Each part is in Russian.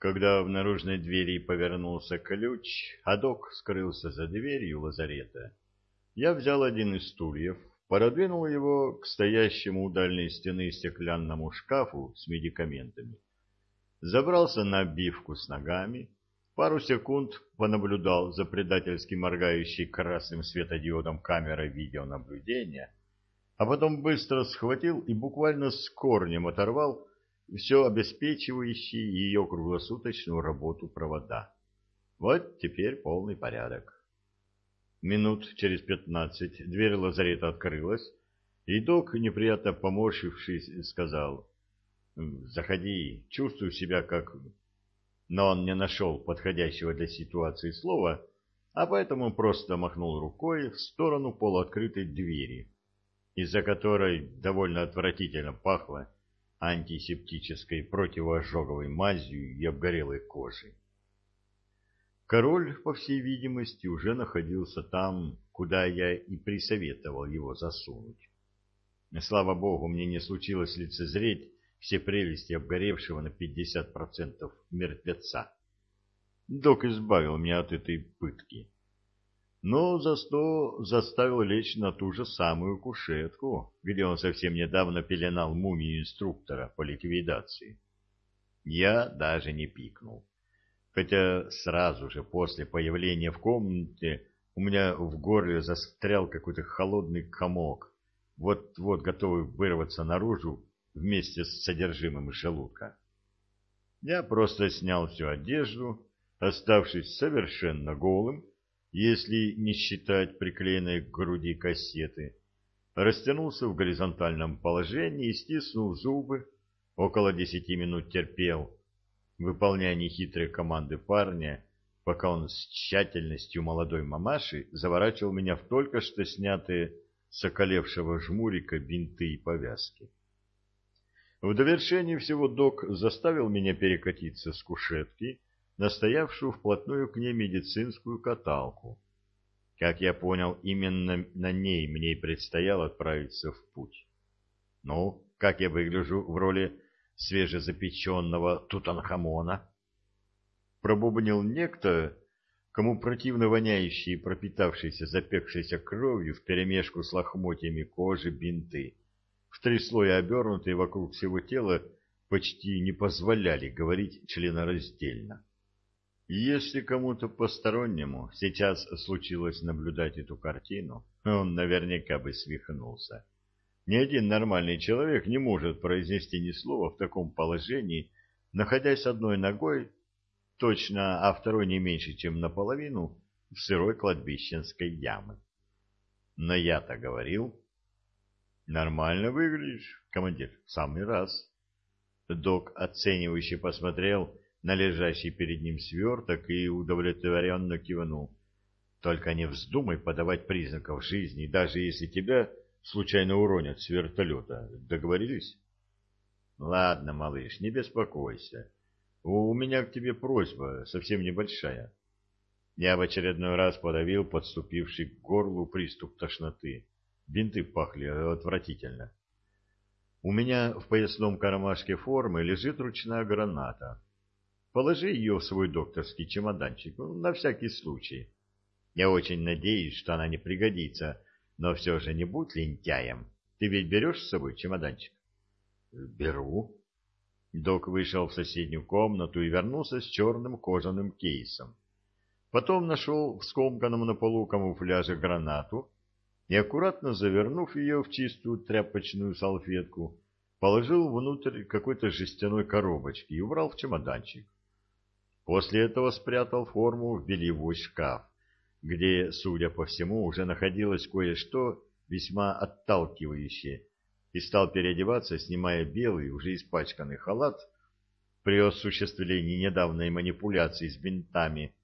Когда в наружной двери повернулся ключ, а док скрылся за дверью лазарета, я взял один из стульев, пододвинул его к стоящему у дальней стены стеклянному шкафу с медикаментами, забрался на обивку с ногами, пару секунд понаблюдал за предательски моргающей красным светодиодом камерой видеонаблюдения, а потом быстро схватил и буквально с корнем оторвал все обеспечивающие ее круглосуточную работу провода. Вот теперь полный порядок. Минут через пятнадцать дверь лазарета открылась, и док, неприятно поморщившись, сказал, «Заходи, чувствую себя как...» Но он не нашел подходящего для ситуации слова, а поэтому просто махнул рукой в сторону полуоткрытой двери, из-за которой довольно отвратительно пахло антисептической противоожоговой мазью и обгорелой кожей. Король, по всей видимости, уже находился там, куда я и присоветовал его засунуть. Слава богу, мне не случилось лицезреть все прелести обгоревшего на 50% мертвеца. Док избавил меня от этой пытки но за сто заставил лечь на ту же самую кушетку, где он совсем недавно пеленал мумию инструктора по ликвидации. Я даже не пикнул, хотя сразу же после появления в комнате у меня в горле застрял какой-то холодный комок, вот-вот готовый вырваться наружу вместе с содержимым желудка. Я просто снял всю одежду, оставшись совершенно голым, если не считать приклеенной к груди кассеты, растянулся в горизонтальном положении и, стиснув зубы, около десяти минут терпел, выполняя нехитрые команды парня, пока он с тщательностью молодой мамаши заворачивал меня в только что снятые с околевшего жмурика бинты и повязки. В довершение всего док заставил меня перекатиться с кушетки настоявшую вплотную к ней медицинскую каталку. Как я понял, именно на ней мне и предстояло отправиться в путь. Ну, как я выгляжу в роли свежезапеченного Тутанхамона? Пробубнил некто, кому противно воняющие пропитавшиеся запекшейся кровью вперемешку с лохмотьями кожи бинты, в три слоя обернутые вокруг всего тела, почти не позволяли говорить членораздельно. Если кому-то постороннему сейчас случилось наблюдать эту картину, он наверняка бы свихнулся. Ни один нормальный человек не может произнести ни слова в таком положении, находясь одной ногой, точно, а второй не меньше, чем наполовину, в сырой кладбищенской ямы. Но я-то говорил. Нормально выглядишь, командир, в самый раз. Док оценивающе посмотрел на лежащий перед ним сверток и удовлетворенно кивнул. Только не вздумай подавать признаков жизни, даже если тебя случайно уронят с вертолета. Договорились? Ладно, малыш, не беспокойся. У меня к тебе просьба, совсем небольшая. Я в очередной раз подавил подступивший к горлу приступ тошноты. Бинты пахли отвратительно. У меня в поясном кармашке формы лежит ручная граната. Положи ее в свой докторский чемоданчик, ну, на всякий случай. Я очень надеюсь, что она не пригодится, но все же не будь лентяем. Ты ведь берешь с собой чемоданчик? Беру. Док вышел в соседнюю комнату и вернулся с черным кожаным кейсом. Потом нашел в скомканном на полу камуфляже гранату и, аккуратно завернув ее в чистую тряпочную салфетку, положил внутрь какой-то жестяной коробочки и убрал в чемоданчик. После этого спрятал форму в бельевой шкаф, где, судя по всему, уже находилось кое-что весьма отталкивающее, и стал переодеваться, снимая белый, уже испачканный халат, при осуществлении недавней манипуляции с бинтами,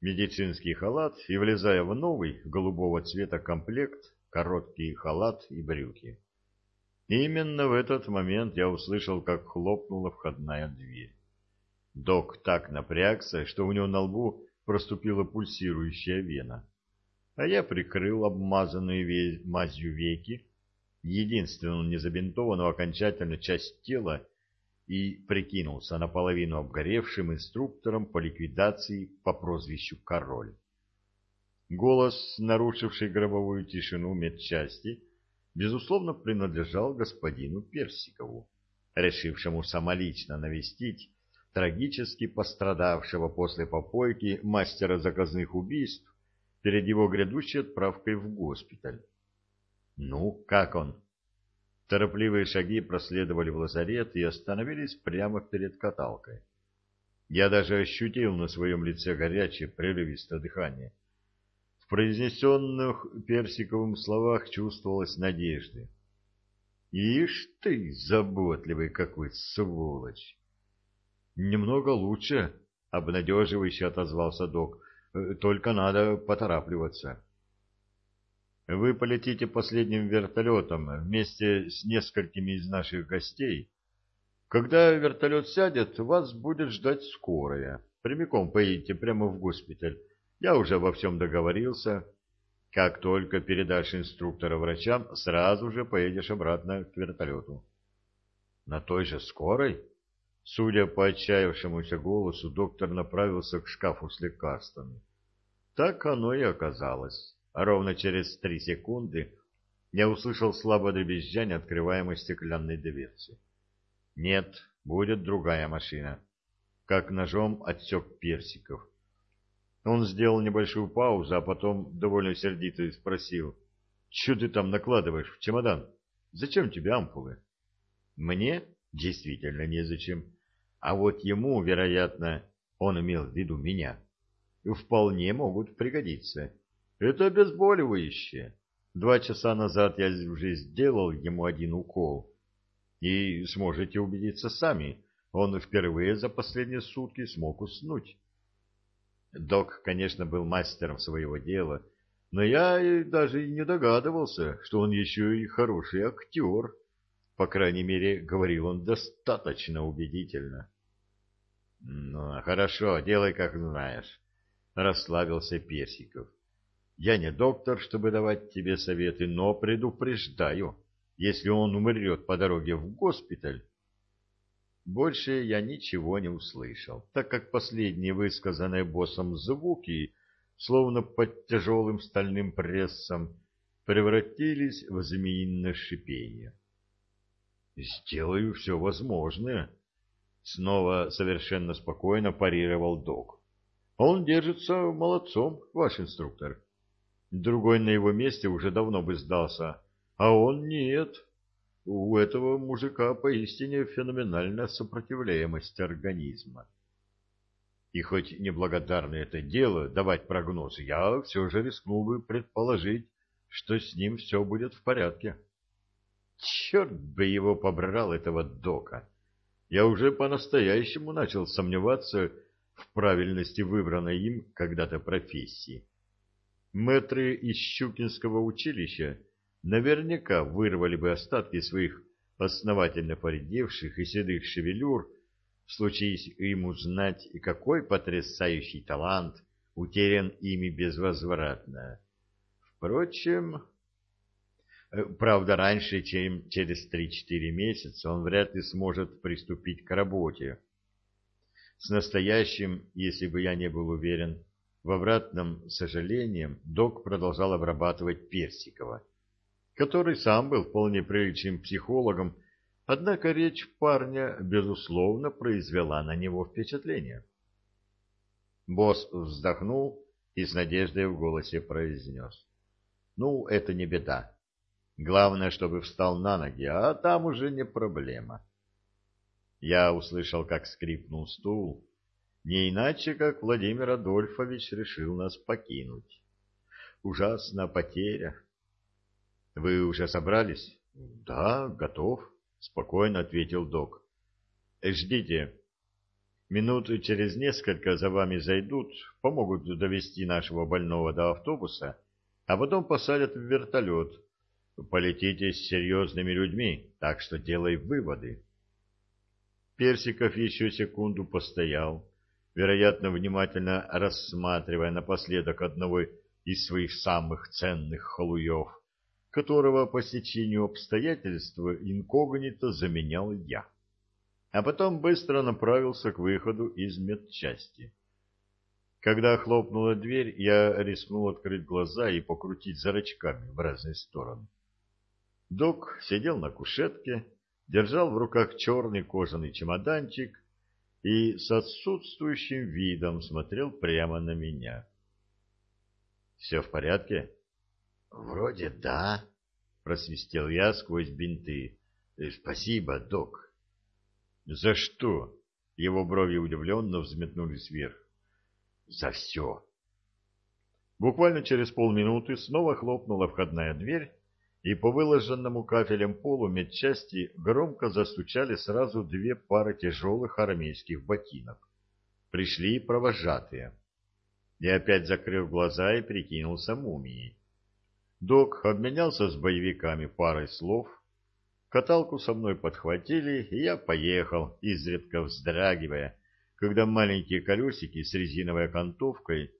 медицинский халат и влезая в новый голубого цвета комплект, короткий халат и брюки. Именно в этот момент я услышал, как хлопнула входная дверь. Док так напрягся, что у него на лбу проступила пульсирующая вена. А я прикрыл обмазанные мазью веки, единственную незабинтованную окончательно часть тела, и прикинулся наполовину обгоревшим инструктором по ликвидации по прозвищу Король. Голос, нарушивший гробовую тишину медчасти, безусловно, принадлежал господину Персикову, решившему самолично навестить трагически пострадавшего после попойки мастера заказных убийств перед его грядущей отправкой в госпиталь. «Ну, как он?» Торопливые шаги проследовали в лазарет и остановились прямо перед каталкой. Я даже ощутил на своем лице горячее, прерывистое дыхание. В произнесенных Персиковым словах чувствовалась надежда. «Ишь ты, заботливый какой сволочь!» «Немного лучше», — обнадеживающе отозвался док. «Только надо поторапливаться». Вы полетите последним вертолетом вместе с несколькими из наших гостей. Когда вертолет сядет, вас будет ждать скорая. Прямиком поедете прямо в госпиталь. Я уже во всем договорился. Как только передашь инструктора врачам, сразу же поедешь обратно к вертолету. На той же скорой? Судя по отчаявшемуся голосу, доктор направился к шкафу с лекарствами. Так оно и оказалось а ровно через три секунды я услышал слабое дребезжание открываемой стеклянной дверцы. Нет, будет другая машина. Как ножом отсек персиков. Он сделал небольшую паузу, а потом довольно сердито спросил. — Че ты там накладываешь в чемодан? Зачем тебе ампулы? — Мне? Действительно незачем. А вот ему, вероятно, он имел в виду меня, вполне могут пригодиться. Это обезболивающее. Два часа назад я уже сделал ему один укол. И сможете убедиться сами, он впервые за последние сутки смог уснуть. Док, конечно, был мастером своего дела, но я даже и не догадывался, что он еще и хороший актер. По крайней мере, говорил он достаточно убедительно. — Ну, хорошо, делай, как знаешь, — расслабился Персиков. Я не доктор, чтобы давать тебе советы, но предупреждаю, если он умрет по дороге в госпиталь. Больше я ничего не услышал, так как последние высказанные боссом звуки, словно под тяжелым стальным прессом, превратились в змеиное шипение. «Сделаю все возможное», — снова совершенно спокойно парировал док. «Он держится молодцом, ваш инструктор». Другой на его месте уже давно бы сдался, а он нет. У этого мужика поистине феноменальная сопротивляемость организма. И хоть неблагодарное это дело давать прогноз, я все же рискнул бы предположить, что с ним все будет в порядке. Черт бы его побрал, этого дока! Я уже по-настоящему начал сомневаться в правильности выбранной им когда-то профессии. Мэтры из Щукинского училища наверняка вырвали бы остатки своих основательно поредевших и седых шевелюр, случись им узнать, какой потрясающий талант утерян ими безвозвратно. Впрочем, правда, раньше, чем через три-четыре месяца, он вряд ли сможет приступить к работе. С настоящим, если бы я не был уверен, в обратном сожалением док продолжал обрабатывать Персикова, который сам был вполне приличным психологом, однако речь парня, безусловно, произвела на него впечатление. Босс вздохнул и с надеждой в голосе произнес. «Ну, это не беда. Главное, чтобы встал на ноги, а там уже не проблема». Я услышал, как скрипнул стул, не иначе, как Владимир Адольфович решил нас покинуть. Ужасная потеря. Вы уже собрались? Да, готов, спокойно ответил док. Ждите. Минут через несколько за вами зайдут, помогут довести нашего больного до автобуса, а потом посадят в вертолет. Полетите с серьезными людьми, так что делай выводы. Персиков еще секунду постоял, вероятно, внимательно рассматривая напоследок одного из своих самых ценных халуев, которого по стечению обстоятельств инкогнито заменял я. а потом быстро направился к выходу из медчасти. Когда хлопнула дверь, я рискнул открыть глаза и покрутить зрачками в разные стороны. Док сидел на кушетке, держал в руках черный кожаный чемоданчик и с отсутствующим видом смотрел прямо на меня. «Все в порядке?» «Вроде да», — просвистел я сквозь бинты. «Спасибо, док». «За что?» Его брови удивленно взметнулись вверх за все. Буквально через полминуты снова хлопнула входная дверь, и по выложенному кафелем полу медчасти громко застучали сразу две пары тяжелых армейских ботинок. Пришли провожатые. Я опять закрыл глаза и прикинулся мумией. Док обменялся с боевиками парой слов, каталку со мной подхватили, и я поехал, изредка вздрагивая, когда маленькие колесики с резиновой окантовкой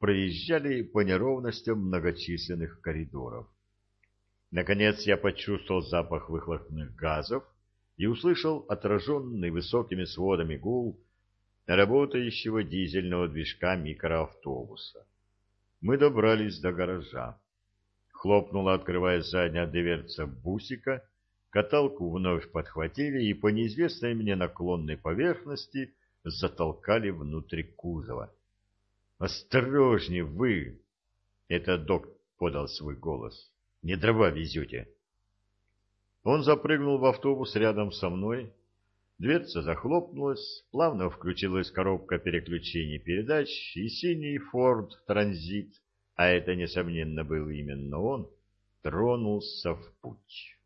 проезжали по неровностям многочисленных коридоров. Наконец я почувствовал запах выхлопных газов и услышал отраженный высокими сводами гул работающего дизельного движка микроавтобуса. Мы добрались до гаража. Хлопнула, открывая задняя дверца бусика, каталку вновь подхватили и по неизвестной мне наклонной поверхности затолкали внутрь кузова. «Осторожнее вы!» — это док подал свой голос. «Не дрова везете!» Он запрыгнул в автобус рядом со мной. Дверца захлопнулась, плавно включилась коробка переключений передач, и синий Ford Transit, а это, несомненно, был именно он, тронулся в путь.